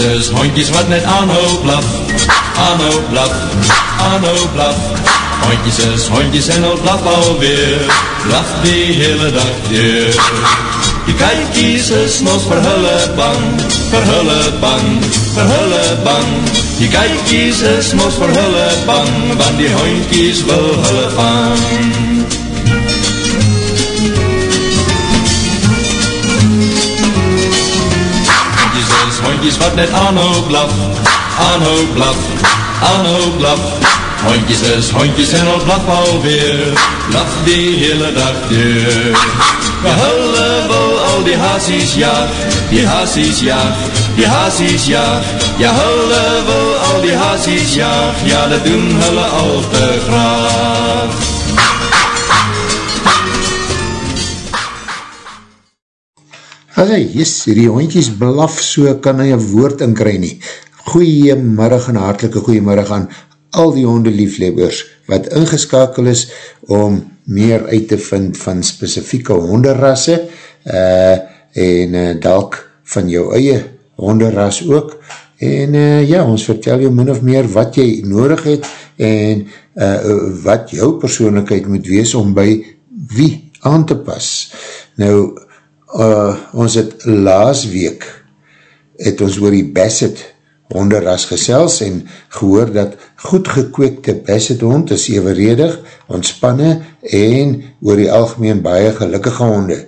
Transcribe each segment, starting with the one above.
is hondjes wat net aanhou blaf, aanhou blaf, aanhou blaf. Hondjes is hondjes en al blaf alweer, blaf die hele dag weer. Die kijkies is nog vir hulle bang, vir hulle bang, vir hulle bang. Die kijkies is nog vir hulle bang, want die hondjies wil hulle vang. Hondjes wat net aanhou blaf, aanhou blaf, aanhou blaf. Hondjes is hondjes en al blaf alweer, blaf die hele dag deur. Ja, wil al die haasies jaag, die haasies jaag, die jaag. Ja, hulle wil al die haasies jaag, ja, dat doen hulle al te graag. Allee, yes, die hondjies blaf so kan hy een woord inkry nie. Goeiemiddag en hartelike goeiemiddag aan al die hondelieflebers wat ingeskakel is om meer uit te vind van specifieke honderrasse uh, en uh, dalk van jou eie honderras ook. En uh, ja, ons vertel jou min of meer wat jy nodig het en uh, wat jou persoonlijkheid moet wees om by wie aan te pas. Nou, uh, ons het laas week het ons oor die Bassett honderras gesels en gehoor dat goed gekweekte Bassett hond is evenredig, ontspanne en oor die algemeen baie gelukkige honde.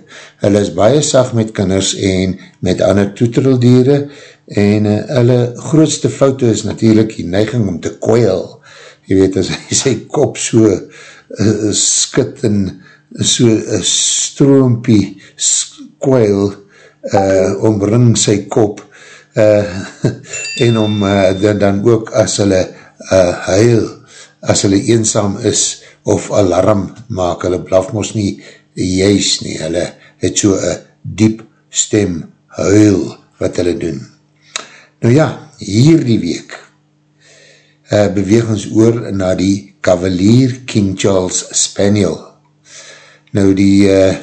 Hulle is baie sag met kinders en met ander toeteldiere en uh, hulle grootste foto is natuurlijk die neiging om te koeil. Je weet, as hy sy kop so uh, skit en so uh, stroompie skit kwijl uh, omring sy kop uh, en om uh, dan, dan ook as hulle uh, huil, as hulle eenzaam is of alarm maak, hulle blaf ons nie juist nie, hulle het so een diep stem huil wat hulle doen. Nou ja, hier die week uh, beweeg ons oor na die Cavalier King Charles Spaniel. Nou die uh,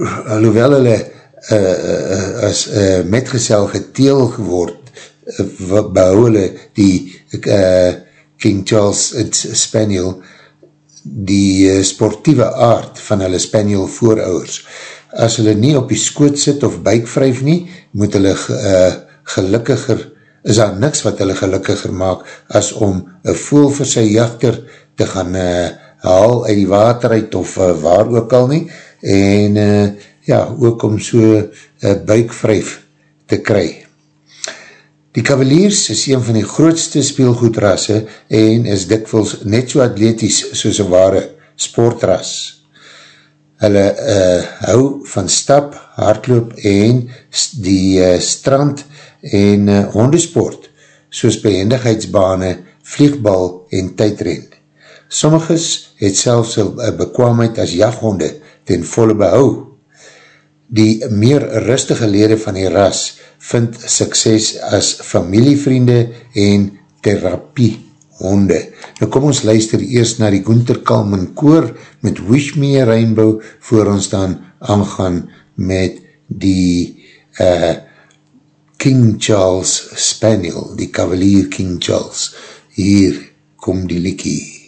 alhoewel hulle uh, uh, as uh, metgezel geteel geword, uh, behou hulle die uh, King Charles Spaniel, die uh, sportieve aard van hulle Spaniel voorouders. As hulle nie op die skoot sit of buikvryf nie, moet hulle uh, gelukkiger, is daar niks wat hulle gelukkiger maak, as om een voel vir sy jachter te gaan uh, haal uit die water uit of uh, waar ook al nie, en uh, ja, ook om so uh, buikvryf te kry. Die Cavaliers is een van die grootste speelgoedrasse en is dikwels net so atletisch soos een ware sportras. Hulle uh, hou van stap, hardloop en die uh, strand en uh, hondesport, soos behendigheidsbane, vliegbal en tydrend. Sommiges het selfs een bekwaamheid as jachthonde ten volle behou. Die meer rustige lede van die ras vind sukses as familievriende en therapiehonde. Nou kom ons luister eerst na die Gunther Kalman koor met Wish Me a Rainbow voor ons dan aangaan met die uh, King Charles Spaniel, die Cavalier King Charles. Hier kom die likkie.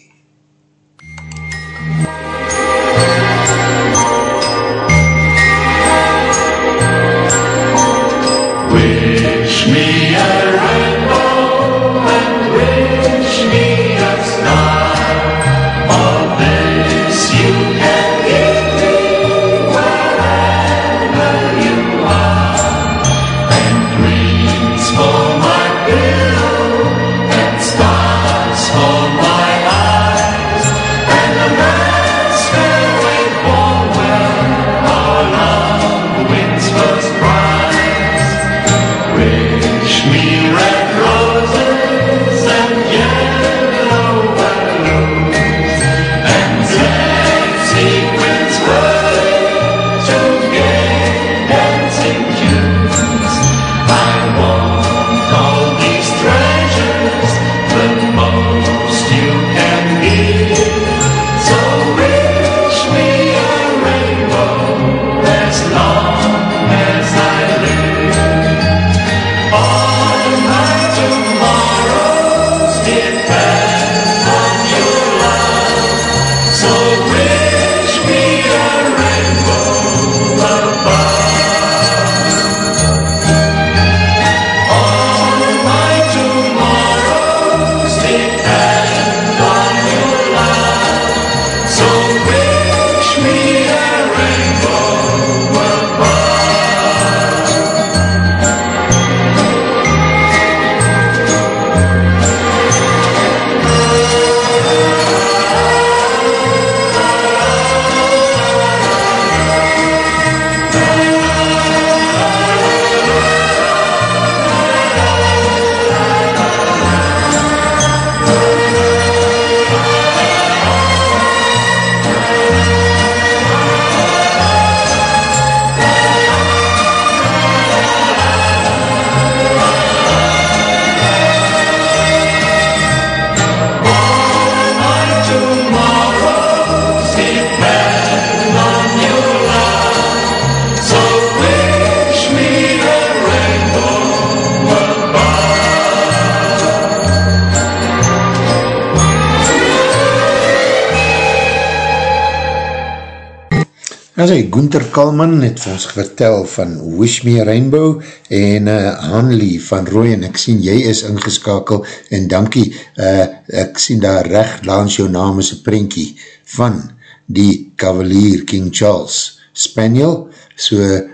Gunther Kalman het vir ons vertel van Wish Me Rainbow en uh, Hanley van Roy en ek sien jy is ingeskakel en dankie, uh, ek sien daar recht langs jou naam is een prentjie van die Cavalier King Charles Spaniel, so uh,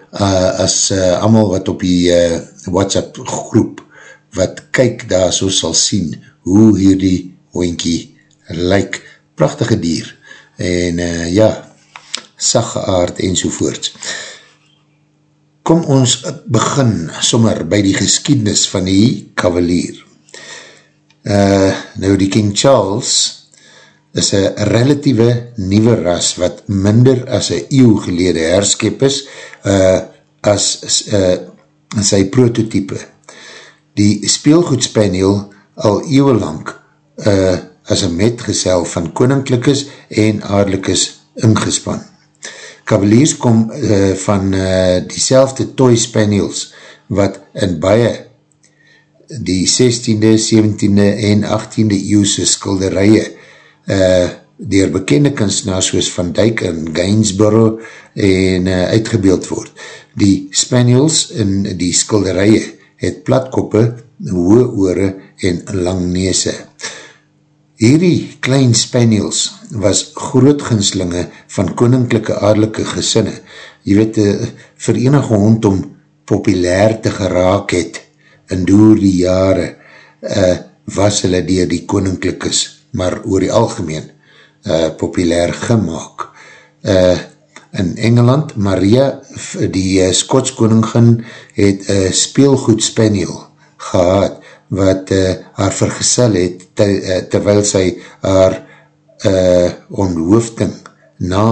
as uh, amal wat op die uh, WhatsApp groep wat kyk daar so sal sien hoe hierdie hoinkie lyk, prachtige dier. En uh, ja, sagge aard en sovoorts. Kom ons begin sommer by die geskiednis van die kavalier. Uh, nou die King Charles is een relatieve nieuwe ras wat minder as een eeuw gelede herskep is uh, as uh, sy prototype. Die speelgoedspaniel al eeuwe lang uh, as een metgezel van koninklikes en aardelikes ingespan. Cavaliers kom uh, van uh, die selfde toy spaniels wat in baie die 16de, 17de en 18de eeuwse skilderije uh, dier bekende kunstenaars soos Van Dijk en Gainsborough en uh, uitgebeeld word. Die spaniels in die skilderije het platkoppe, hoë oore en lang neese. Hierdie klein spaniels was grootginslinge van koninklijke aardelike gesinne. Je weet, uh, vir enige hond om populair te geraak het in door die jare uh, was hulle dier die koninklikes, maar oor die algemeen uh, populair gemaakt. Uh, in Engeland, Maria, die uh, Skotskoningin, het een speelgoed spaniel gehad, wat uh, haar vergesel het, te, uh, terwyl sy haar uh, onthoofding, na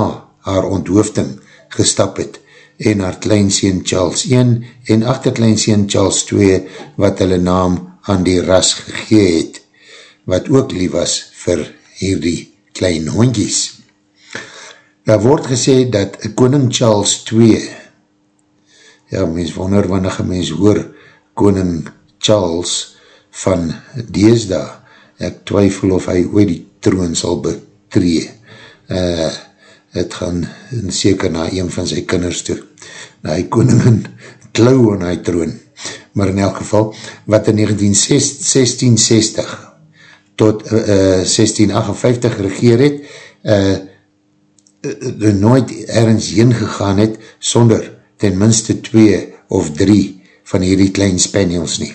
haar onthoofding gestap het, en haar kleinseen Charles 1 en achterkleinseen Charles 2, wat hulle naam aan die ras gegee het, wat ook lief was vir hierdie klein hondjies. Daar word gesê dat koning Charles 2, ja, mens wonder wanneer mens hoor, koning Charles van deesda, ek twyfel of hy ooit die troon sal betree. Uh, het gaan seker na een van sy kinders toe, na hy koningin klauw aan hy troon. Maar in elk geval, wat in 1960 tot uh, 1658 regeer het, uh, uh, nooit ergens heen gegaan het, sonder ten minste twee of drie van hierdie klein spaniels nie.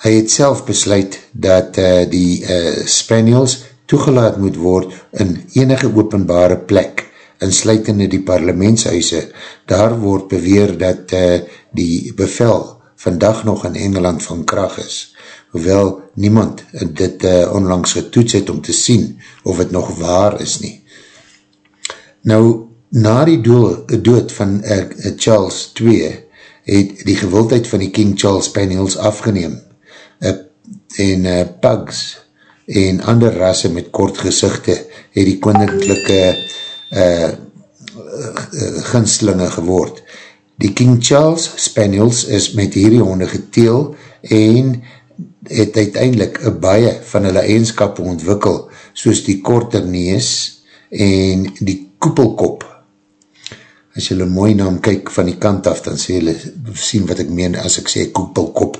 Hy het self besluit dat uh, die uh, Spaniels toegelaat moet word in enige openbare plek, insluitende die parlementshuise. Daar word beweer dat uh, die bevel vandag nog in Engeland van kracht is, hoewel niemand dit uh, onlangs getoets het om te sien of het nog waar is nie. Nou, na die dood van uh, Charles II, het die gewildheid van die King Charles Spaniels afgeneem, uh, en uh, pugs en ander rasse met kort gezichte het die koninklijke uh, uh, ginslinge geword. Die King Charles Spaniels is met hierdie honde geteel en het uiteindelik baie van hulle eigenskap ontwikkel soos die korter nees en die koepelkop. As een mooi naam kyk van die kant af, dan sê jy sien wat ek meen as ek sê koepelkop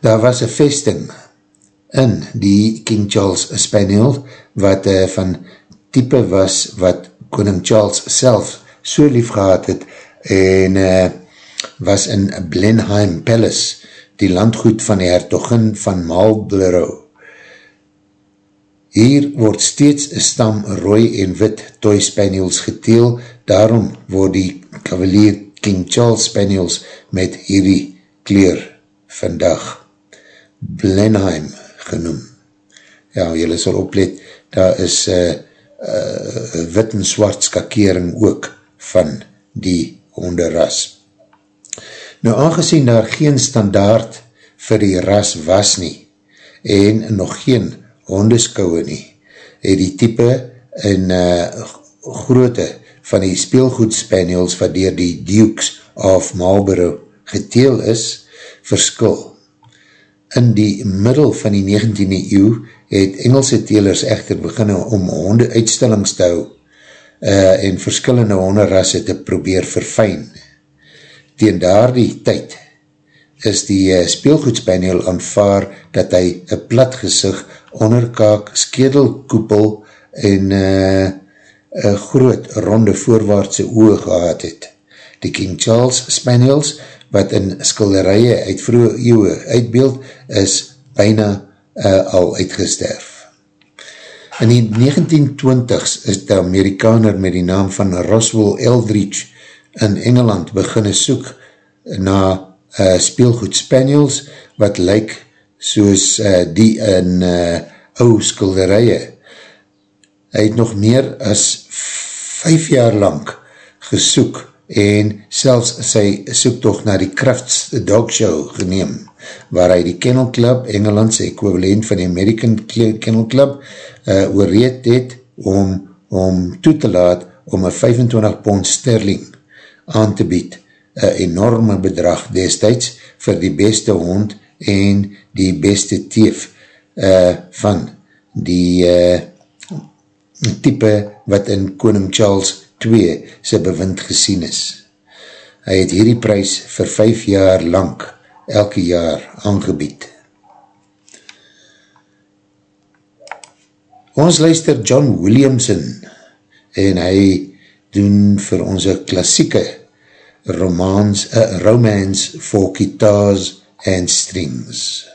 daar was een vesting in die King Charles Spaniel, wat uh, van type was wat koning Charles self so lief gehad het, en uh, was in Blenheim Palace, die landgoed van die hertogin van Marlborough. Hier word steeds een stam rooi en wit toy spaniels geteel, daarom word die cavalier King Charles spaniels met hierdie kleur vandag Blenheim genoem. Ja, jylle sal oplet, daar is uh, uh, wit en swart skakering ook van die honderras. Nou, aangezien daar geen standaard vir die ras was nie, en nog geen hondeskouwe nie, het die type en uh, groote van die speelgoed spaniels wat dier die Dukes of Marlborough geteel is, verskil In die middel van die 19e eeuw het Engelse telers echter beginne om honde uitstellings te hou uh, en verskillende honderrasse te probeer verfijn. Tegen daar die tyd is die uh, speelgoedspaniel aanvaar dat hy een plat gezicht, onderkaak, skedelkoepel en uh, een groot ronde voorwaartse oog gehad het. Die King Charles Spaniels, wat in skilderije uit vroege eeuwe uitbeeld, is bijna uh, al uitgesterf. In die 1920s is die Amerikaner met die naam van Roswell Eldridge in Engeland beginne soek na uh, speelgoed Spaniels wat lyk soos uh, die in uh, ou skilderije. Hy het nog meer as vijf jaar lang gesoek en selfs sy soektocht na die Crafts Dog Show geneem waar hy die Kennel Club, Engelandse equivalent van die American Kennel Club, uh, oorreed het om, om toe te laat om een 25 pond sterling aan te bied, een enorme bedrag destijds vir die beste hond en die beste teef uh, van die uh, type wat in Koning Charles II sy bewind gesien is. Hy het hierdie prijs vir 5 jaar lang elke jaar aangebied. Ons luister John Williamson en hy doen vir onze klassieke romans, uh, romance for guitars and strings.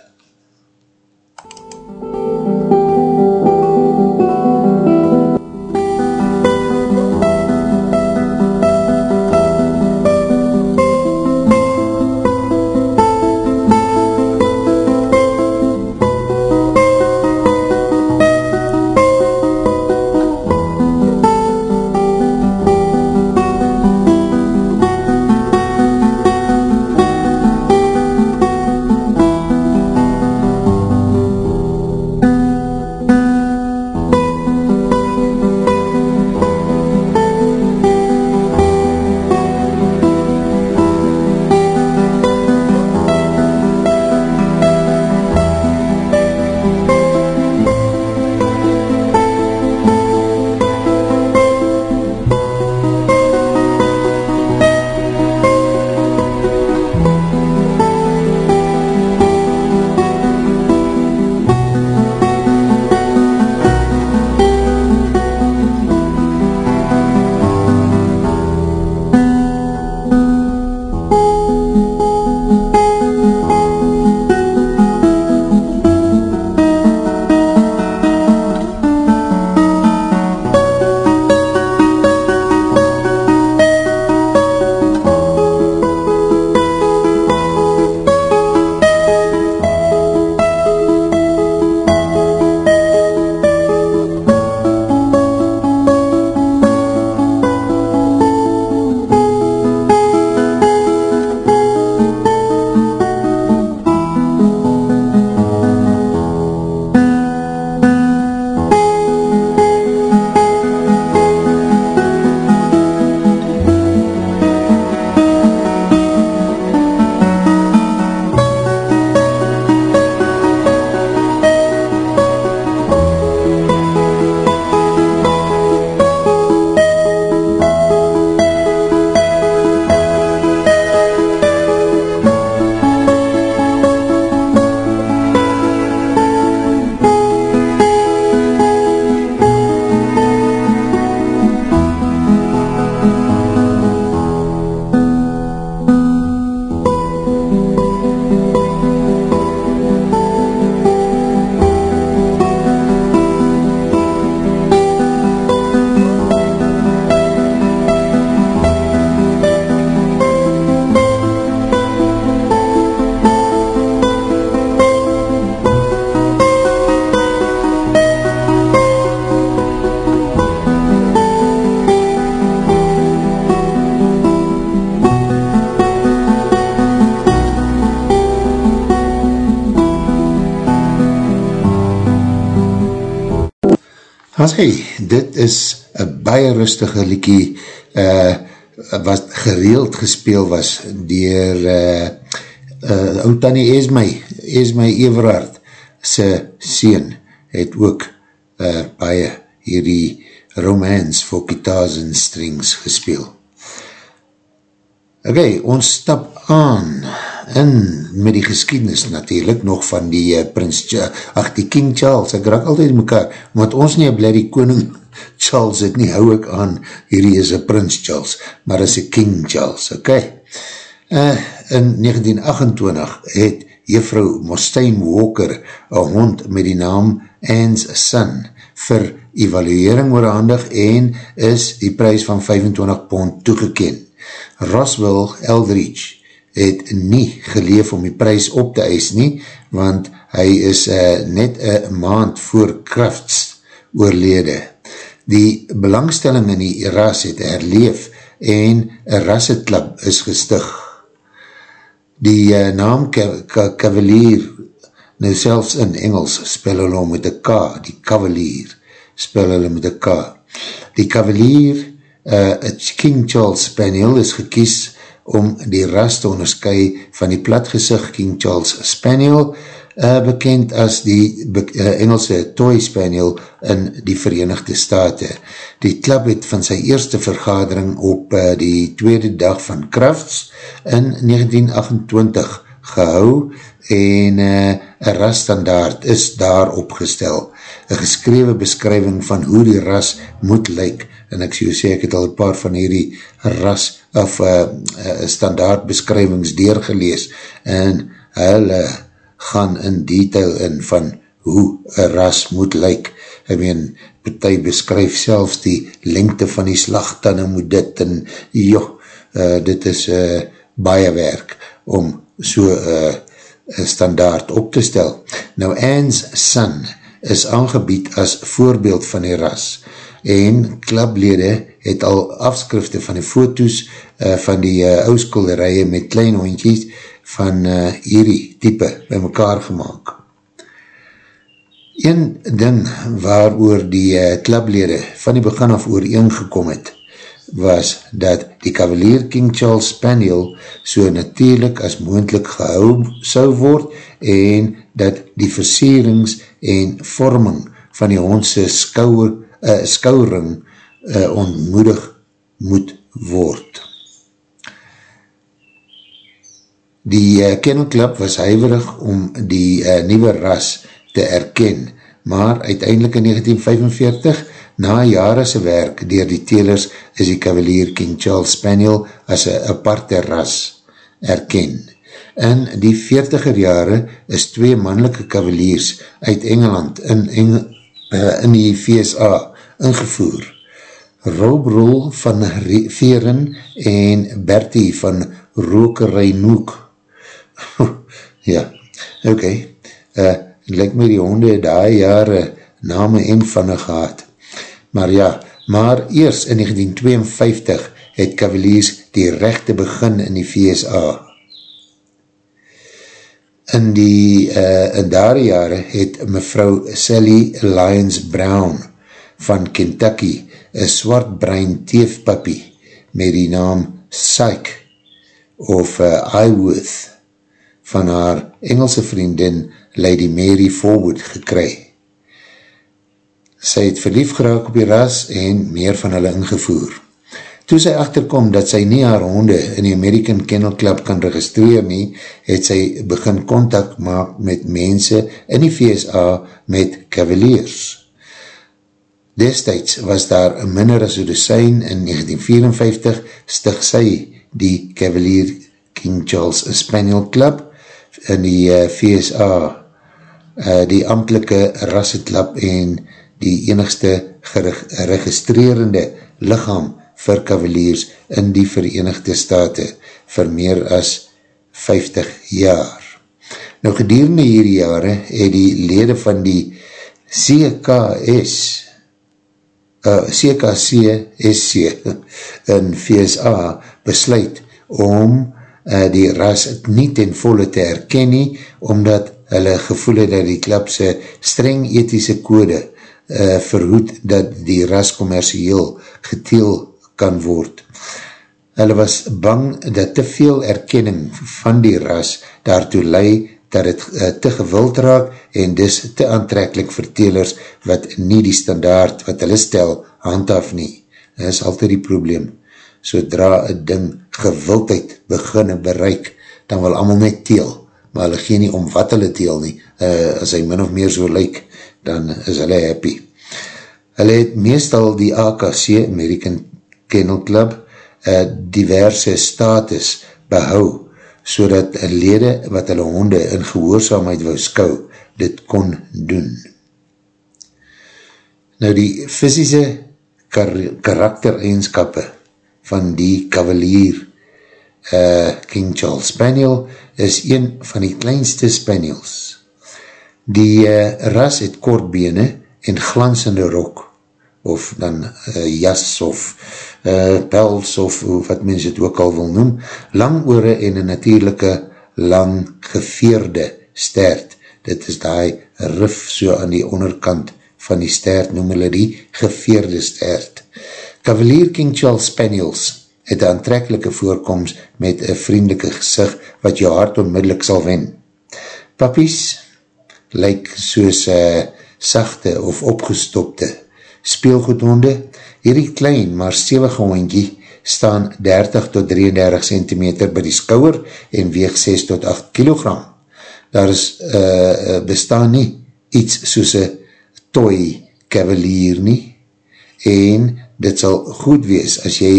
As hy, dit is een baie rustige liekie uh, wat gereeld gespeel was dier uh, uh, oud Tanny Esmey, Esmey Everard, sy sien, het ook uh, baie hierdie Romance for Guitars and Strings gespeel. Ok, ons stap aan in met die geschiedenis natuurlijk nog van die uh, Prins, ach die King Charles, ek raak altyd mekaar, want ons nie blij die koning Charles het nie, hou ek aan, hierdie is een Prins Charles, maar is een King Charles, ok. Uh, in 1928 het juffrou Mostijn Walker een hond met die naam Anne's Son vir evaluering oorhandig en is die prijs van 25 pond toegekend. Roswell Eldridge het nie geleef om die prijs op te eis nie, want hy is uh, net een maand voor Crafts oorlede. Die belangstelling in die ras het herleef en een rasseklub is gestig. Die uh, naam Cavalier, nou selfs in Engels spel hulle met een K, die Cavalier spel hulle met een K. Die Cavalier uh, King Charles Spaniel is gekies om die ras te onderskui van die platgezicht King Charles Spaniel, uh, bekend as die uh, Engelse Toy Spaniel in die Verenigde Staten. Die klub het van sy eerste vergadering op uh, die tweede dag van Crafts in 1928 gehou en uh, een rasstandaard is daar opgestel. Een geskrewe beskrywing van hoe die ras moet lyk en ek so sê, ek het al een paar van hierdie ras of uh, uh, standaard beskrywings deurgelees en hulle gaan in detail in van hoe een ras moet lyk. Ek meen, partij beskryf selfs die lengte van die slagtanne moet dit en joh, uh, dit is uh, baie werk om so uh, standaard op te stel. Nou, Anne's son is aangebied as voorbeeld van die ras en klablede het al afskrifte van die foto's uh, van die uh, eh, ouskulderije met klein hondjies van uh, hierdie type by mekaar gemaakt. Een ding waar oor die klablede van die begin af ooreengekom het, was dat die Cavalier King Charles Spaniel so natuurlijk as moendlik gehou sou word en dat die versierings en vorming van die hondse skouwer uh, skouring uh, ontmoedig moet word. Die uh, kennelklub was huiverig om die uh, nieuwe ras te erken, maar uiteindelik in 1945, na jare se werk dier die telers, is die Cavalier King Charles Spaniel as een aparte ras erken. In die 40er jare is twee mannelike cavaliers uit Engeland in, Eng uh, in die VSA ingevoer. Rob Rol van Veren en Bertie van Rokerij Noek. ja, oké. Okay. Uh, Lijk my die honde daar jare name en vanne gehad. Maar ja, maar eers in 1952 het Cavaliers die rechte begin in die VSA. In die uh, in daar jare het mevrou Sally Lyons Brown van Kentucky, een swart brein teefpappie met die naam Syke of uh, Iworth van haar Engelse vriendin Lady Mary Forward gekry. Sy het verlief geraak op die ras en meer van hulle ingevoer. Toe sy achterkom dat sy nie haar honde in die American Kennel Club kan registreer nie, het sy begin contact maak met mense in die VSA met cavaliers. Destijds was daar een minder as Odysseen in 1954 stig sy die Cavalier King Charles Spaniel Club in die uh, eh, VSA, uh, eh, die amtelike rasseklub en die enigste geregistrerende lichaam vir Cavaliers in die Verenigde Staten vir meer as 50 jaar. Nou gedurende hierdie jare het die lede van die CKS uh, CKC-SC in VSA besluit om uh, die ras nie ten volle te herken nie, omdat hulle gevoel het dat die klapse streng ethische kode uh, verhoed dat die ras commercieel geteel kan word. Hulle was bang dat te veel erkenning van die ras daartoe lei dat het uh, te gewild raak en dus te aantrekkelijk vir telers wat nie die standaard wat hulle stel handhaf nie. Dit is altyd die probleem. Sodra een ding gewildheid beginne bereik, dan wil allemaal net teel, maar hulle gee nie om wat hulle teel nie. Uh, as hy min of meer so lyk, dan is hulle happy. Hulle het meestal die AKC, American Kennel Club, uh, diverse status behou, so dat lede wat hulle honde in gehoorzaamheid wou skou, dit kon doen. Nou die fysische kar karaktereigenskappe van die kavalier uh, King Charles Spaniel is een van die kleinste Spaniels. Die uh, ras het kortbene en glansende rok, of dan uh, jas of uh, pels of wat mens het ook al wil noem, lang oore en een natuurlijke lang geveerde stert. Dit is die rif so aan die onderkant van die stert, noem hulle die geveerde stert. Cavalier King Charles Spaniels het een aantrekkelike voorkomst met een vriendelike gezicht wat jou hart onmiddellik sal wen. Papies lyk soos uh, sachte of opgestopte speelgoedhonde Hierdie klein maar stevige hondje staan 30 tot 33 cm by die skouwer en weeg 6 tot 8 kg. Daar is uh, bestaan nie iets soos een toy cavalier nie en dit sal goed wees as jy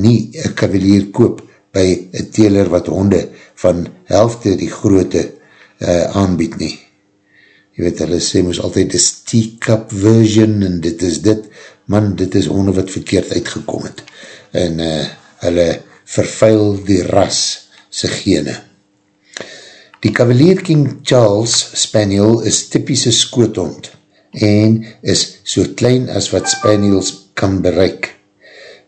nie een cavalier koop by een teler wat honde van helfte die groote uh, aanbied nie. Jy weet, hulle sê moes altyd die teacup version en dit is dit, man, dit is onder wat verkeerd uitgekom het. En uh, hulle vervuil die ras sy gene. Die Cavalier King Charles Spaniel is typische skoothond en is so klein as wat Spaniels kan bereik.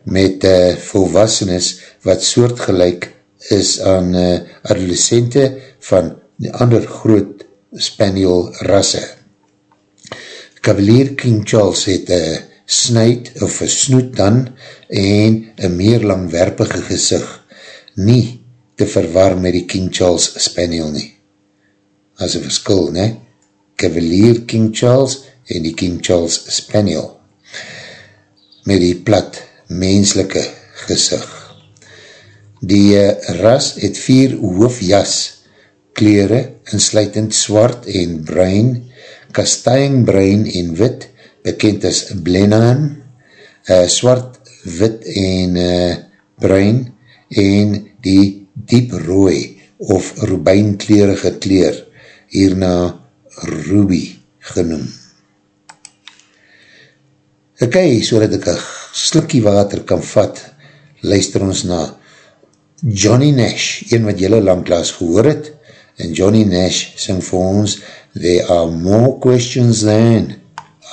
Met uh, volwassenes wat soortgelijk is aan uh, adolescente van die ander groot Spaniel rasse. Cavalier King Charles het een snuit of een snoet dan en een meer langwerpige gezicht nie te verwar met die King Charles Spaniel nie. As een verskil, ne? Cavalier King Charles en die King Charles Spaniel met die plat menselike gezicht. Die uh, ras het vier hoofjas kleren, insluitend zwart en bruin, kastijnbruin en wit, bekend as Blenheim, uh, swart, wit en uh, bruin, en die diep rooi of robijnkleerige kleer, hierna Ruby genoem. Ok, so dat ek een slikkie water kan vat, luister ons na Johnny Nash, een wat jylle langklaas gehoor het, en Johnny Nash sing There are more questions than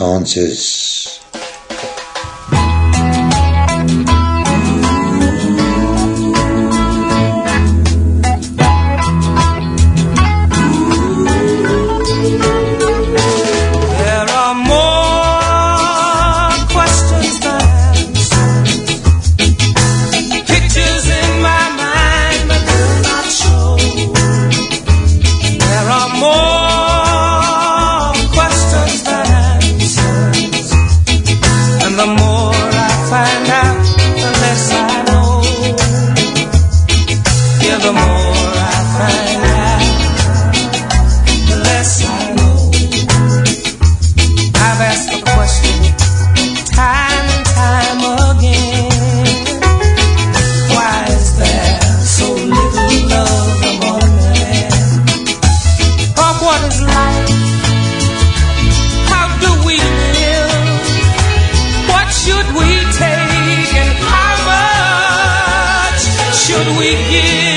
answers. we give?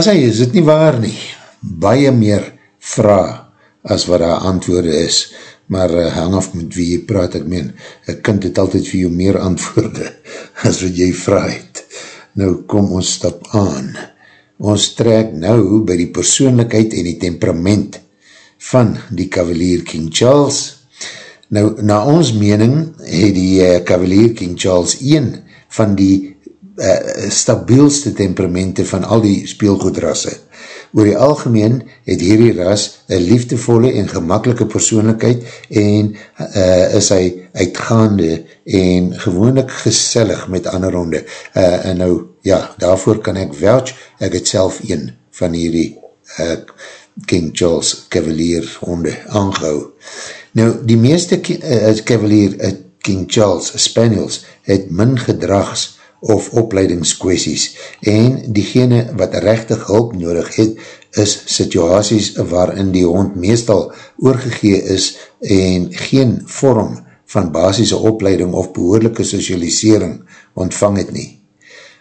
As hy, is dit nie waar nie, baie meer vraag as wat daar antwoorde is, maar uh, hang af met wie jy praat, ek meen, een kind het altyd vir jou meer antwoorde as wat jy vraag het. Nou kom ons stap aan. Ons trek nou by die persoonlijkheid en die temperament van die kavalier King Charles. Nou, na ons mening het die uh, kavalier King Charles 1 van die uh, stabielste temperamente van al die speelgoedrasse. Oor die algemeen het hierdie ras een liefdevolle en gemakkelike persoonlijkheid en uh, is hy uitgaande en gewoonlik gesellig met ander honde. Uh, en nou, ja, daarvoor kan ek welch, ek het self een van hierdie uh, King Charles Cavalier honde aangehou. Nou, die meeste uh, Cavalier uh, King Charles Spaniels het min gedrags of opleidingskwesties en diegene wat rechtig hulp nodig het is situaties waarin die hond meestal oorgegee is en geen vorm van basisse opleiding of behoorlijke socialisering ontvang het nie.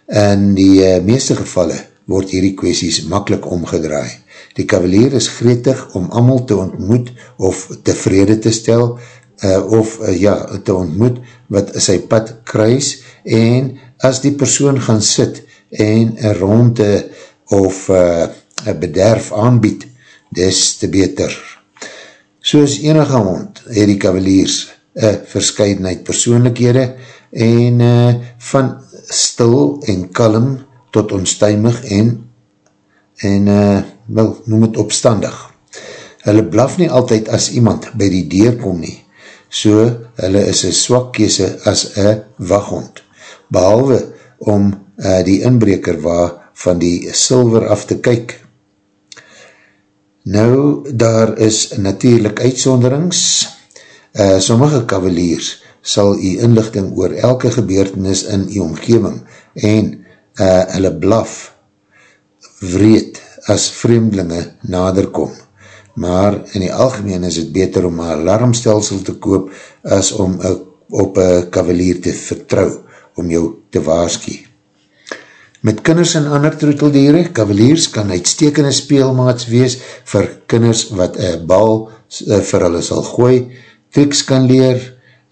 In die uh, meeste gevalle word hierdie kwesties makkelijk omgedraai. Die kavalier is gretig om amal te ontmoet of tevrede te stel uh, of uh, ja, te ontmoet wat sy pad kruis en as die persoon gaan sit en een ronde of uh, bederf aanbied, des te beter. Soos enige hond het die kavaliers een verscheidenheid persoonlikhede en uh, van stil en kalm tot onstuimig en en uh, wel, noem het opstandig. Hulle blaf nie altyd as iemand by die deur kom nie, so hulle is een swak kese as een waghond behalwe om uh, die inbreker waar van die silver af te kyk. Nou, daar is natuurlijk uitsonderings. Uh, sommige kavaliers sal die inlichting oor elke gebeurtenis in die omgeving en uh, hulle blaf wreed as vreemdelinge naderkom. Maar in die algemeen is het beter om een alarmstelsel te koop as om op een kavalier te vertrouw om jou te waarskie. Met kinders en ander troeteldiere, kavaliers kan uitstekende speelmaats wees vir kinders wat een bal uh, vir hulle sal gooi, triks kan leer,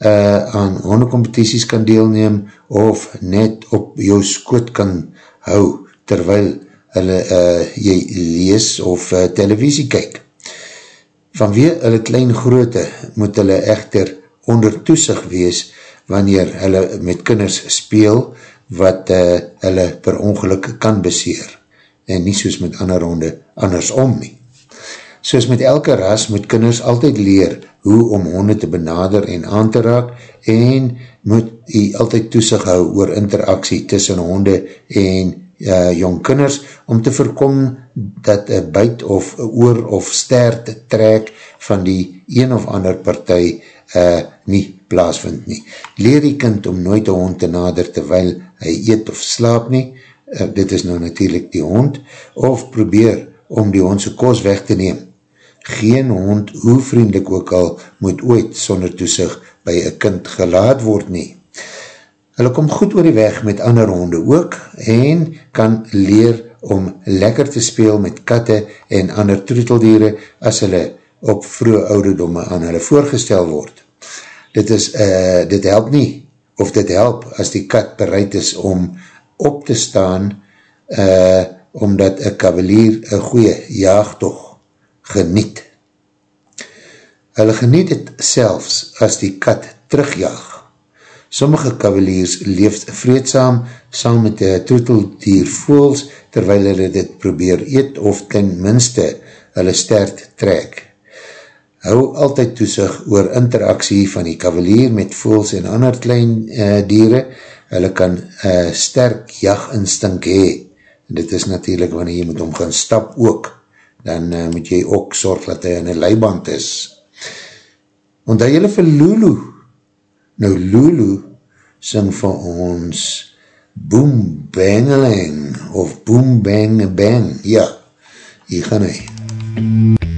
uh, aan hondecompetities kan deelneem, of net op jou skoot kan hou, terwyl hulle uh, jy lees of uh, televisie kyk. Vanwee hulle klein groote moet hulle echter onder toesig wees, wanneer hulle met kinders speel wat uh, hulle per ongeluk kan beseer en nie soos met ander honde andersom nie. Soos met elke ras moet kinders altyd leer hoe om honde te benader en aan te raak en moet hy altyd toesig hou oor interaksie tussen honde en uh, jong kinders om te voorkom dat een buit of oor of ster te trek van die een of ander partij uh, nie plaasvind nie. Leer die kind om nooit een hond te nader terwyl hy eet of slaap nie, uh, dit is nou natuurlijk die hond, of probeer om die hondse kos weg te neem. Geen hond, hoe vriendelik ook al, moet ooit sonder toesig by een kind gelaat word nie. Hulle kom goed oor die weg met ander honde ook en kan leer om lekker te speel met katte en ander troeteldiere as hulle op vroege ouderdomme aan hulle voorgestel word dit is, uh, dit help nie, of dit help as die kat bereid is om op te staan, uh, omdat een kavalier een goeie jaagtog geniet. Hulle geniet het selfs as die kat terugjaag. Sommige kavaliers leeft vreedzaam saam met die troeteldier voels, terwyl hulle dit probeer eet of ten minste hulle stert trek hou altyd toesig oor interaksie van die kavalier met voels en ander klein uh, dieren. Hulle kan uh, sterk jaginstinkt hee. Dit is natuurlijk wanneer jy moet om gaan stap ook. Dan uh, moet jy ook sorg dat hy in een leiband is. Want dat jylle vir Lulu. Nou Lulu sing vir ons Boom Bangeling of Boom Bang Bang. Ja, hier gaan hy. MUZIEK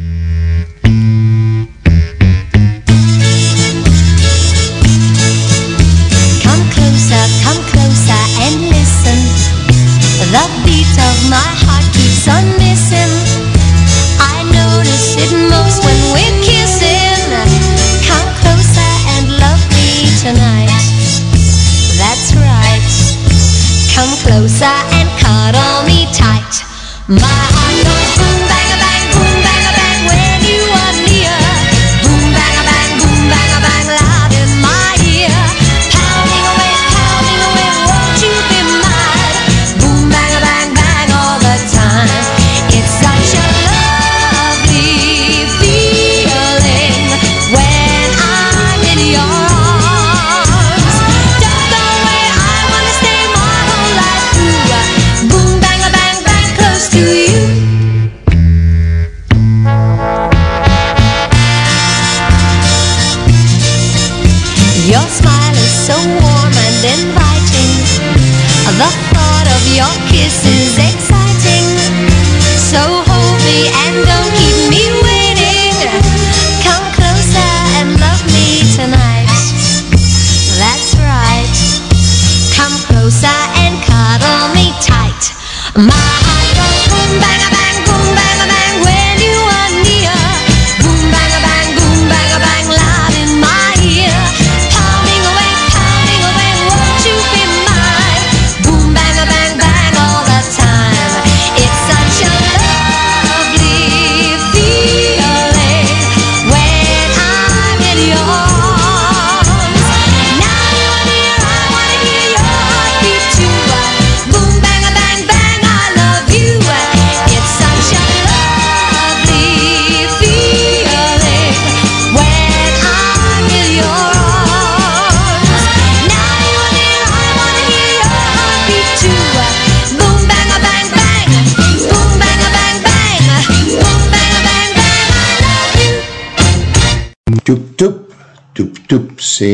sê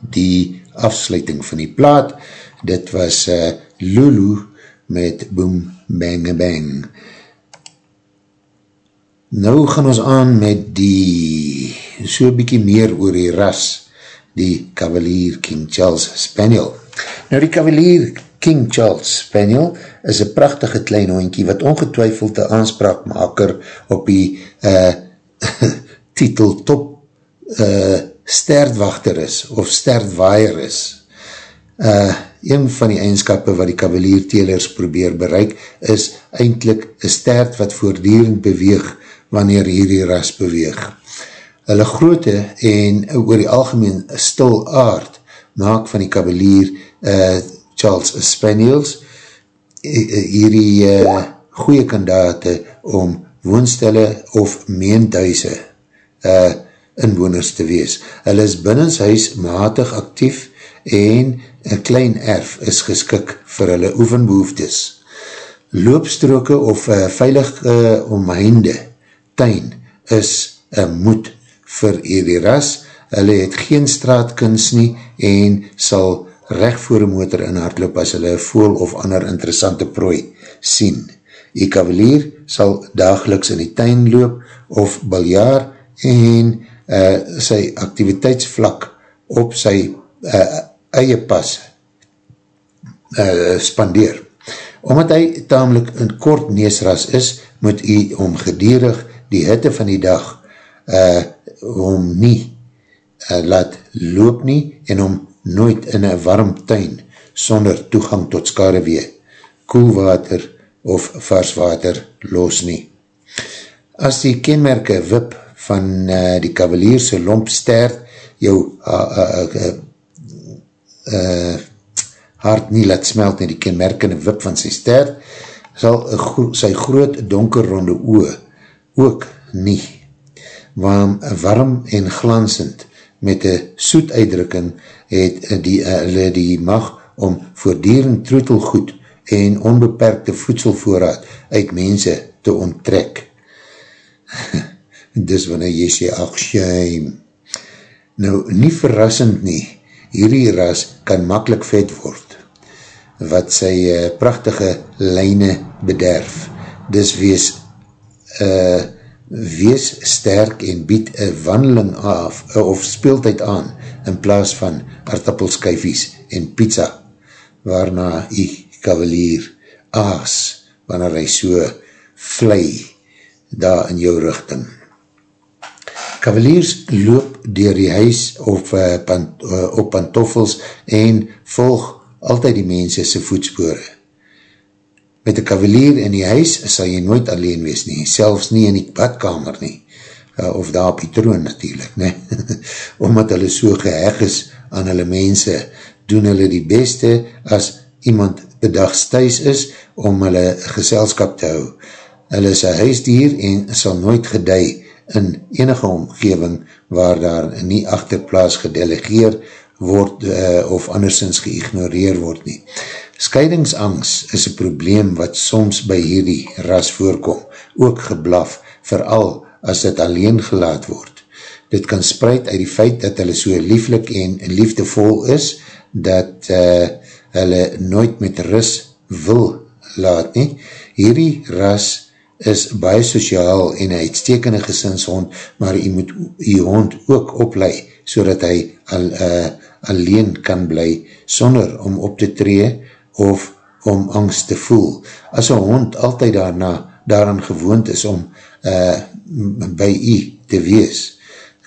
die afsluiting van die plaat, dit was uh, Lulu met Boom Bang Bang. Nou gaan ons aan met die so bykie meer oor die ras, die Cavalier King Charles Spaniel. Nou die Cavalier King Charles Spaniel is een prachtige klein hoentjie wat ongetwijfeld de aanspraakmaker op die uh, titel top uh, stertwachter is, of stertwaaier is. Uh, een van die eigenskappe wat die kavaliertelers probeer bereik, is eindelijk een stert wat voordierend beweeg, wanneer hierdie ras beweeg. Hulle groote en oor die algemeen stil aard, maak van die kavalier uh, Charles Spaniels, hierdie uh, goeie kandate om woonstelle of meenduise uh, inwoners te wees. Hulle is binnenshuis matig actief en een klein erf is geskik vir hulle oefenbehoeftes. Loopstroke of uh, veilig uh, omheinde tuin is een moed vir hierdie ras. Hulle het geen straatkunst nie en sal recht voor een motor in hardloop as hulle voel of ander interessante prooi sien. Die kavalier sal dageliks in die tuin loop of baljaar en uh, sy activiteitsvlak op sy uh, eie pas uh, spandeer. Omdat hy tamelijk een kort neesras is, moet hy om gedierig die hitte van die dag uh, om nie uh, laat loop nie en om nooit in een warm tuin sonder toegang tot skade wee, koelwater of varswater los nie. As die kenmerke wip van uh, die kavalierse lompster jou uh, uh, uh, uh, hart nie laat smelt in die kenmerkende wip van sy ster, sal gro sy groot donker ronde oe ook nie, warm, warm en glansend met een soet uitdrukking het die, uh, die mag om voordierend troetelgoed en onbeperkte voedselvoorraad uit mense te onttrek. dis wanneer jy sê, ach, shame. Nou, nie verrassend nie, hierdie ras kan makkelijk vet word, wat sy uh, prachtige lijne bederf. Dis wees, uh, wees sterk en bied een wandeling af, uh, of speeltijd aan, in plaas van aardappelskyfies en pizza, waarna die kavalier aas, wanneer hy so vlei daar in jou richting. Kavaliers loop dier die huis of uh, pant, uh, op pantoffels en volg altyd die mense sy voetspore. met een kavalier in die huis sal jy nooit alleen wees nie, selfs nie in die badkamer nie, uh, of daar op die troon natuurlijk, ne? omdat hulle so geheg is aan hulle mense, doen hulle die beste as iemand bedags thuis is om hulle geselskap te hou. Hulle is een huisdier en sal nooit gedei in enige omgeving waar daar nie achterplaas gedelegeer word uh, of andersins geignoreer word nie. Scheidingsangst is een probleem wat soms by hierdie ras voorkom, ook geblaf, vooral as dit alleen gelaat word. Dit kan spreid uit die feit dat hulle so lieflik en liefdevol is, dat uh, hulle nooit met ris wil laat nie. Hierdie ras is baie sociaal en een uitstekende gesinshond, maar jy moet jy hond ook oplei, so dat hy al, uh, alleen kan bly, sonder om op te tree of om angst te voel. As een hond altyd daarna, daaraan gewoond is om uh, by jy te wees,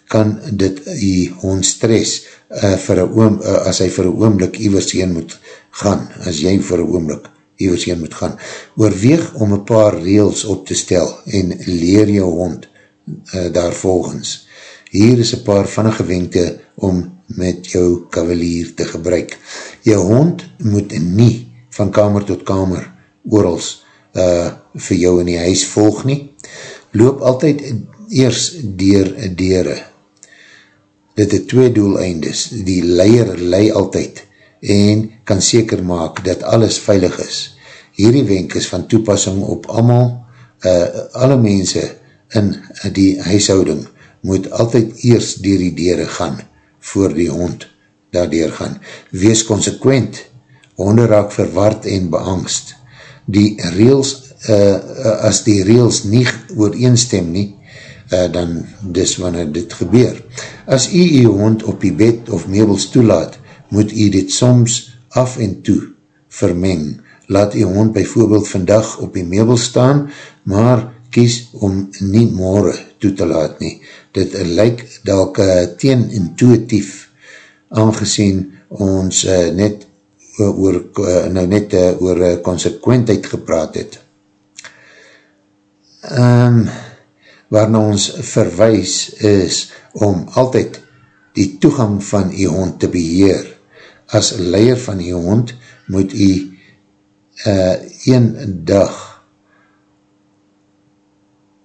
kan dit jy hond stress uh, vir een oom, uh, as hy vir een oomlik iwers heen moet gaan, as jy vir een oomlik iwers heen moet gaan. Oorweeg om een paar reels op te stel en leer jou hond uh, daar volgens. Hier is een paar vannige wenke om met jou kavalier te gebruik. Jou hond moet nie van kamer tot kamer oorals uh, vir jou in die huis volg nie. Loop altyd eers dier deure. Dit het twee doeleindes. Die leier lei altyd en kan seker maak dat alles veilig is. Hierdie wenk is van toepassing op allemaal, uh, alle mense in die huishouding moet altyd eers dier die deure gaan voor die hond daardoor gaan. Wees consequent, honde raak verward en beangst. Die reels, uh, as die reels nie ooreenstem nie, uh, dan dis wanneer dit gebeur. As jy jy hond op die bed of meubels toelaat, moet jy dit soms af en toe vermeng. Laat jy hond bijvoorbeeld vandag op die meubel staan, maar kies om nie morgen toe te laat nie. Dit lyk dalk uh, teen intuitief aangezien ons uh, net oor, uh, nou net uh, oor uh, consequentheid gepraat het. Um, waarna ons verwijs is om altyd die toegang van die hond te beheer. As leier van die hond moet die uh, een dag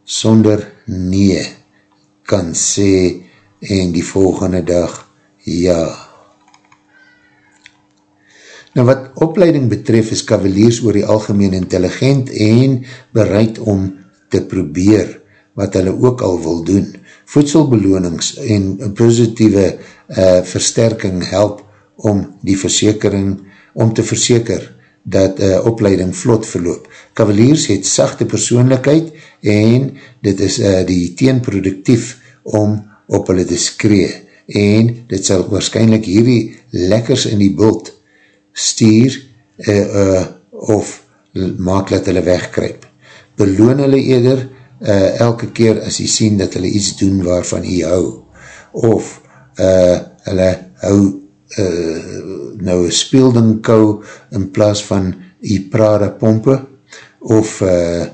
sonder nee kan sê en die volgende dag ja. Nou wat opleiding betref is kavaliers oor die algemeen intelligent en bereid om te probeer wat hulle ook al wil doen. Voedselbeloonings en positieve uh, versterking help om die versekering, om te verseker dat uh, opleiding vlot verloop. Kavaliers het sachte persoonlijkheid en dit is uh, die teenproductief om op hulle te skree en dit sal waarschijnlijk hierdie lekkers in die bult stuur uh, uh, of maak dat hulle wegkryp. Beloon hulle eerder uh, elke keer as jy sien dat hulle iets doen waarvan jy hou of uh, hulle hou uh, nou een speelding kou in plaas van jy prade pompe of uh,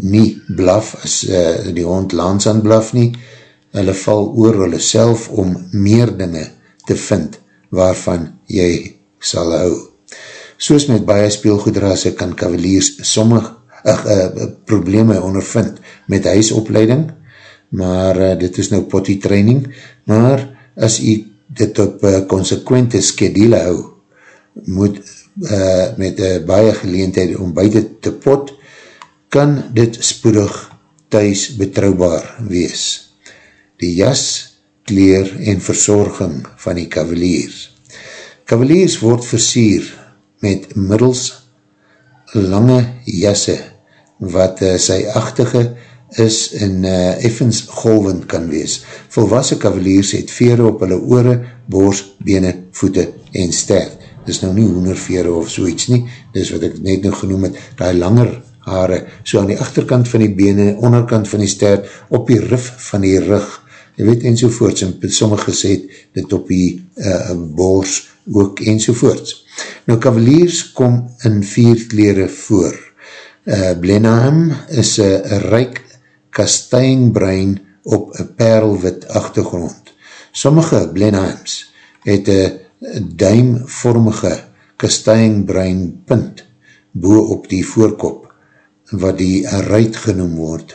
nie blaf as uh, die hond lands aan blaf nie, hulle val oor hulle self om meer dinge te vind waarvan jy sal hou. Soos met baie speelgoedrasse kan kavaliers sommig uh, uh, probleme ondervind met huisopleiding, maar uh, dit is nou potty training, maar as jy dit op uh, consequente skedule hou, moet uh, met uh, baie geleentheid om buiten te pot, kan dit spoedig thuis betrouwbaar wees. Die jas, kleer en verzorging van die kavaliers. Kavaliers word versier met middels lange jasse wat uh, sy achtige is en uh, effens golvend kan wees. Volwassen kavaliers het vere op hulle oore, boors, bene, voete en stert. Dis nou nie hoenervere of soeits nie, dis wat ek net nou genoem het, die langer hare, so aan die achterkant van die bene, onderkant van die stert, op die rif van die rug, jy weet enzovoorts, en sommige sê dit op die uh, boors ook enzovoorts. Nou kavaliers kom in vier kleren voor, Uh, Blenheim is een ryk kasteinbrein op een perlwit achtergrond. Sommige Blenheims het een duimvormige kasteinbrein punt boe op die voorkop wat die ruit genoem word.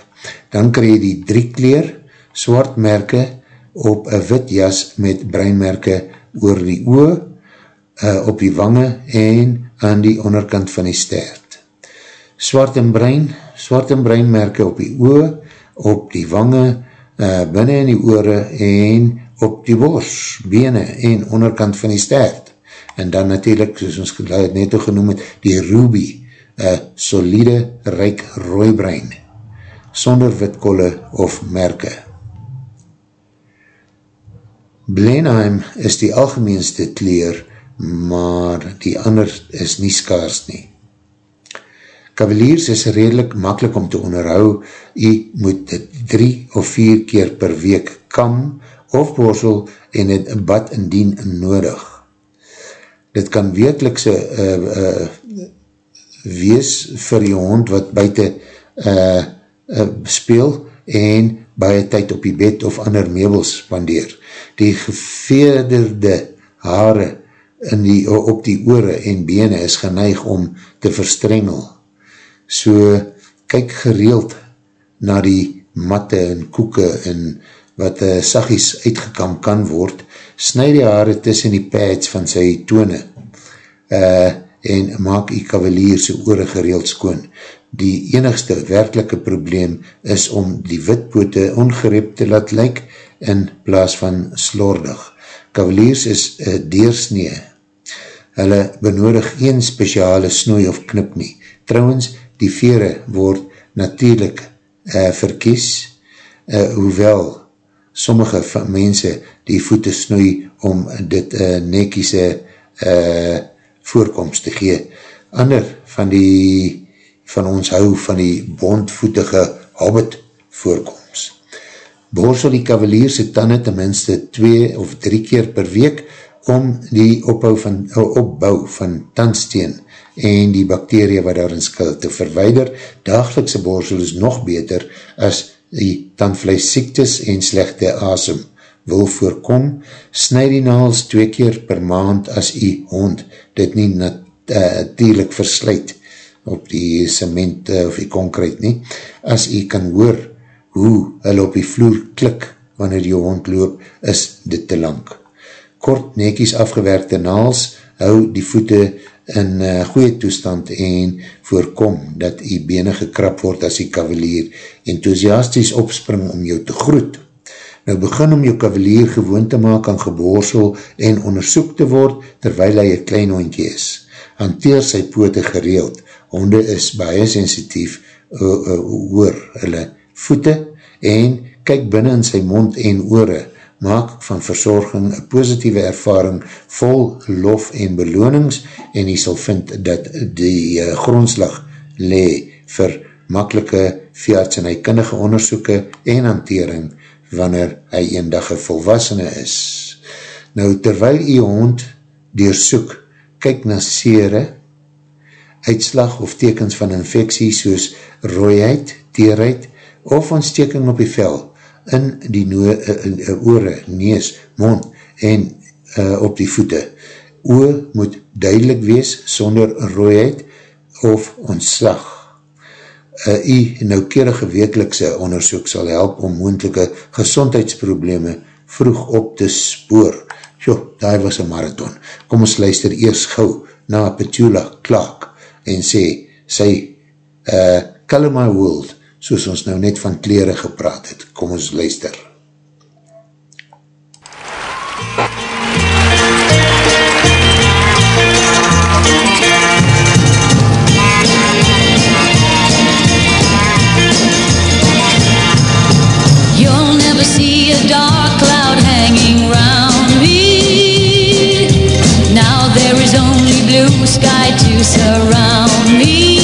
Dan krij die drie kleer, swart merke op een wit jas met breinmerke oor die oor, uh, op die wange en aan die onderkant van die stert. Swart en brein, swart en breinmerke op die oor, op die wange, uh, binnen in die oore en op die bos, bene en onderkant van die stert. En dan natuurlijk, soos ons net al genoem het, die ruby, een solide, ryk rooibrein, sonder witkolle of merke. Blenheim is die algemeenste kleer, maar die ander is nie skaars nie. Kavaliers is redelijk makkelijk om te onderhou, jy moet dit drie of vier keer per week kam of borsel en het bad indien nodig. Dit kan wekelikse uh, uh, wees vir die hond wat buiten uh, uh, speel en baie tyd op die bed of ander meubels spandeer. Die gevederde hare in die, op die oore en bene is geneig om te verstrengel. So kyk gereeld na die matte en koeke en wat uh, sagies uitgekam kan word, snu die hare tussen die pads van sy tone uh, en maak die kavalierse oore gereeld skoon die enigste werkelike probleem is om die witpote ongerep te laat lyk in plaas van slordig. Kavaliers is uh, deursnee. Hulle benodig geen speciale snoei of knip nie. Trouwens, die vere word natuurlijk uh, verkies, uh, hoewel sommige van mense die voete snoei om dit uh, nekiese uh, voorkomst te gee. Ander van die van ons hou van die bondvoetige hobbit voorkomst. Borsel die kavalierse tanden tenminste twee of drie keer per week om die opbouw van, opbouw van tandsteen en die bakterie wat daarin skil te verweider. Dagelikse borsel is nog beter as die tandvlees siektes en slechte asem wil voorkom. Snijd die naals twee keer per maand as die hond dit nie natuurlijk uh, versluit op die cement uh, of die concrete nie, as jy kan hoor hoe hulle op die vloer klik wanneer jy hond loop, is dit te lang. Kort nekies afgewerkte naals hou die voete in uh, goeie toestand en voorkom dat die bene gekrap word as die kavalier enthousiasties opspring om jou te groet. Nou begin om jou kavalier gewoon te maak aan geboorsel en onderzoek te word terwijl hy een klein hondje is. Hanteer sy poote gereeld honde is baie sensitief oor hulle voete en kyk binnen in sy mond en oore, maak van verzorging een positieve ervaring vol lof en belonings en hy sal vind dat die uh, grondslag le vir makkelike veearts en hy kindige onderzoeke en hantering wanneer hy eendag een volwassene is. Nou, terwyl jy hond deursoek, kyk na sere, uitslag of tekens van infectie soos rooiheid, teerheid of ontsteking op die vel in die no uh, uh, oore, nees, mond en uh, op die voete. Oe moet duidelik wees sonder rooiheid of ontslag. Uh, die naukerige wekelikse onderzoek sal help om moendelike gezondheidsprobleme vroeg op te spoor. Jo, daar was een marathon. Kom ons luister eers gauw na Petula Clark en sê, sy uh, My World, soos ons nou net van kleren gepraat het. Kom ons luister. You'll never see a dark cloud hanging round me. Now there is only blue sky to surround me.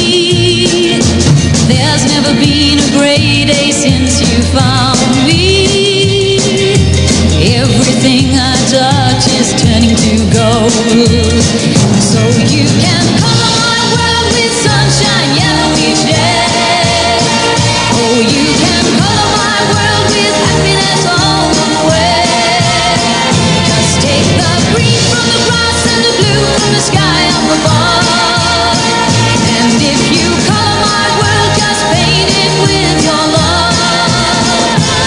Never been a gray day since you found me. Everything I touch is turning to gold. So you can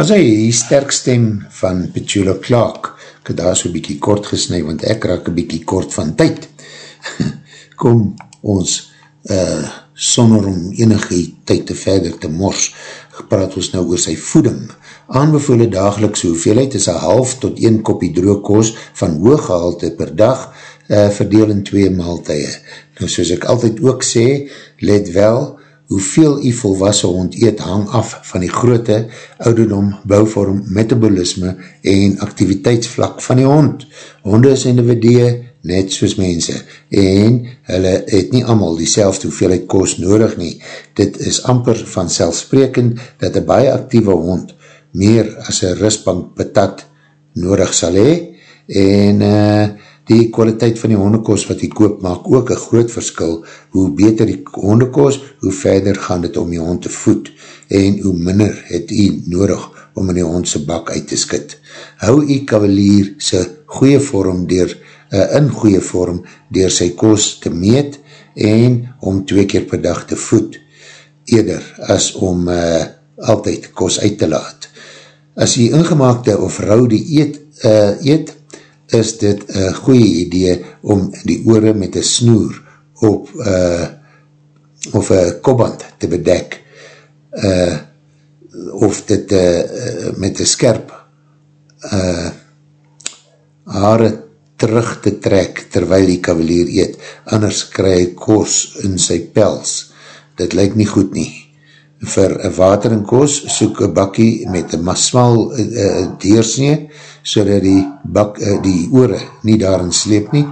As hy die sterk stem van Petula Clark, ek het daar so bykie kort gesnui, want ek raak een bykie kort van tyd, kom ons uh, sonder om enige tyd te verder te mors, gepraat ons nou oor sy voeding. Aanbevole dagelikse hoeveelheid is een half tot een kopie droogkoos van hooggehalte per dag, uh, verdeel in twee maaltuie. Nou soos ek altyd ook sê, let wel, hoeveel die volwassen hond eet hang af van die groote ouderdom, bouwvorm, metabolisme en activiteitsvlak van die hond. Honde is individue net soos mense en hulle het nie allemaal die selfde hoeveelheid koos nodig nie. Dit is amper van selfsprekend dat een baie actieve hond meer as een rustbank patat nodig sal hee en uh, die kwaliteit van die hondekoos wat die koop maak ook een groot verskil. Hoe beter die hondekoos, hoe verder gaan dit om die hond te voed en hoe minder het die nodig om in die hondse bak uit te skit. Hou die kavalier sy goeie vorm dier, uh, in goeie vorm dier sy koos te meet en om twee keer per dag te voed eerder as om uh, altyd koos uit te laat. As jy ingemaakte of rou die eet, uh, eet is dit een goeie idee om die oore met een snoer op uh, of een kopband te bedek uh, of dit uh, met een skerp uh, haare terug te trek terwyl die kavalier eet, anders kry hy koos in sy pels. Dit lyk nie goed nie. Vir water en koos soek een bakkie met een smal uh, deursnee, so dat die, bak, uh, die oore nie daarin sleep nie.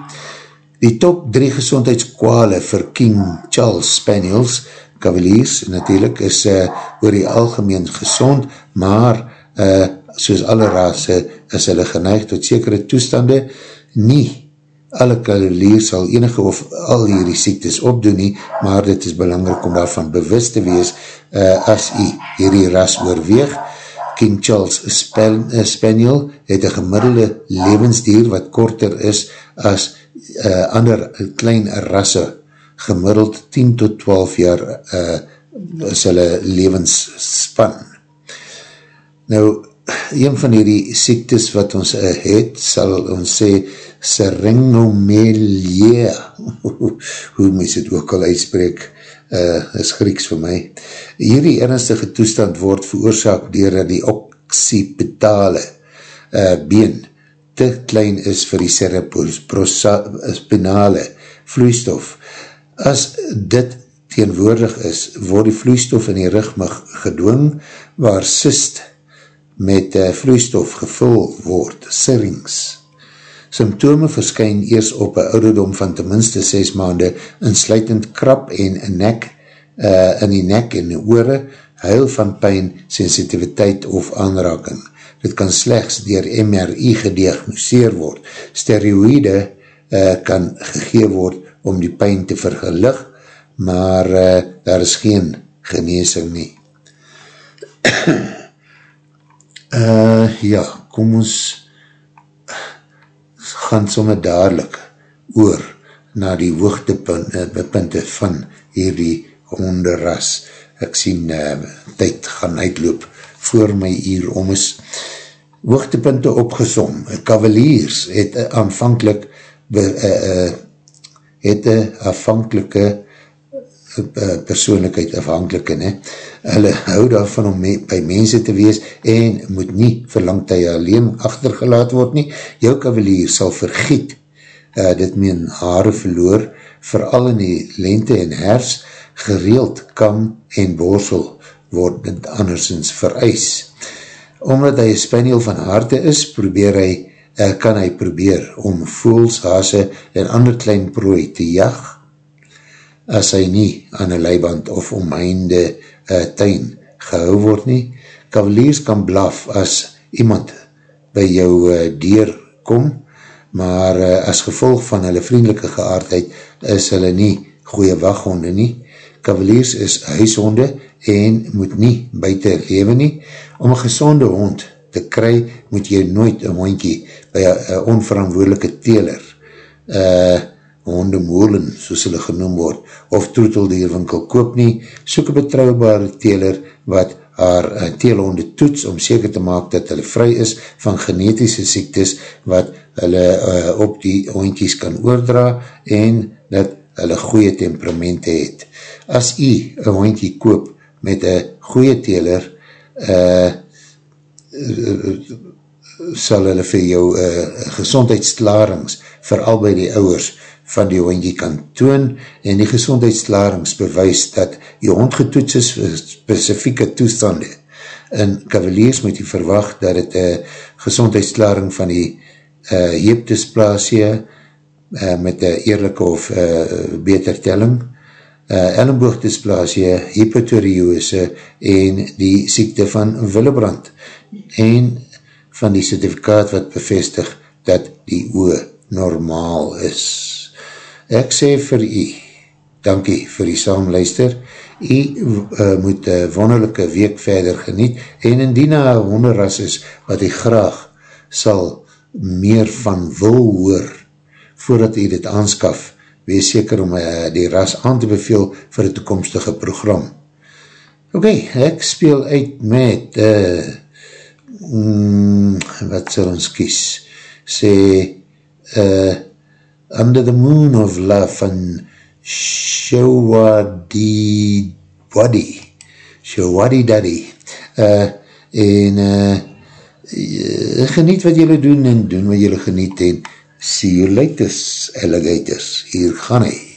Die top drie gezondheidskwale vir King Charles Spaniels, cavaliers natuurlijk, is uh, oor die algemeen gezond, maar uh, soos alle rase is hulle geneigd tot sekere toestande, nie alle cavaliers sal enige of al hierdie siektes opdoen nie, maar dit is belangrijk om daarvan bewust te wees uh, as jy hierdie ras oorweeg. King Charles Span Spaniel het een gemiddelde levensdier wat korter is as uh, ander klein rasse gemiddeld 10 tot 12 jaar uh, is hulle levensspan. Nou, een van hierdie siektes wat ons uh, het, sal ons sê Seringomelia, hoe mys het ook al uitspreek, uh, is Grieks vir my. Hierdie ernstige toestand word veroorzaak dier die occipitale uh, been te klein is vir die cerebrospinale vloeistof. As dit teenwoordig is, word die vloeistof in die rugmig gedwing, waar cyst met uh, vloeistof gevul word, syrinx. Symptome verskyn eers op een ouderdom van tenminste 6 maande, insluitend krap en nek, uh, in die nek en die oore, huil van pijn, sensitiviteit of aanraking. Dit kan slechts dier MRI gediagnoseer word. Steroïde uh, kan gegee word om die pijn te vergelig, maar uh, daar is geen geneesing nie. uh, ja, kom ons gaan somme dadelijk oor na die hoogtepunte van hierdie honderras. ek sien uh, tyd gaan uitloop voor my uur om is. Hoogtepunte opgesom, Cavaliers het aanvankelijk be, uh, uh, het een afhankelike uh, persoonlijkheid afhankelike, ne? hulle hou daarvan om me, by mense te wees en moet nie verlang ty alleen achtergelaat word nie, jou kavalier sal vergiet, uh, dit meen haare verloor, vooral in die lente en hers, gereeld kam en borsel word dit andersens vereis. Omdat hy spaniel van harte is, probeer hy, uh, kan hy probeer om voels, hase en ander klein prooi te jag, as hy nie aan een leiband of omheinde uh, tuin gehou word nie. Kavaliers kan blaf as iemand by jou uh, deur kom, maar uh, as gevolg van hulle vriendelike geaardheid is hulle nie goeie waghonde nie. Kavaliers is huishonde en moet nie buiten lewe nie. Om een gezonde hond te kry, moet jy nooit een hondkie by een onverantwoordelike teler uh, hondemolen, soos hulle genoem word, of troeteldierwinkel koop nie, soek een betrouwbare teler wat haar uh, teelhonde toets om seker te maak dat hulle vry is van genetische siektes wat hulle uh, op die hondjies kan oordra en dat hulle goeie temperamente het. As jy een hondjie koop met een goeie teler, uh, sal hulle vir jou uh, gezondheidslarings, vooral by die ouwers, van die hondje kan toon en die gezondheidslarings bewys dat die hond getoets is vir specifieke toestande. In kavaliers moet jy verwacht dat het uh, gezondheidslaring van die uh, heepdysplasie uh, met een eerlijke of uh, beter telling, uh, ellenboogdysplasie, hypotheriose en die siekte van Willebrand en van die certificaat wat bevestig dat die oor normaal is. Ek sê vir u, dankie vir die saamluister, u uh, moet een wonderlijke week verder geniet, en indien na een wonderras is, wat u graag sal meer van wil hoor, voordat u dit aanskaf, wees seker om uh, die ras aan te beveel vir die toekomstige program. Ok, ek speel uit met, uh, mm, wat sal ons kies, sê, eh, uh, Under the Moon of Love van Shawadi Wadi Shawadi Daddy uh, en uh, geniet wat jylle doen en doen wat jylle geniet en see you later alligators. Hier gaan hy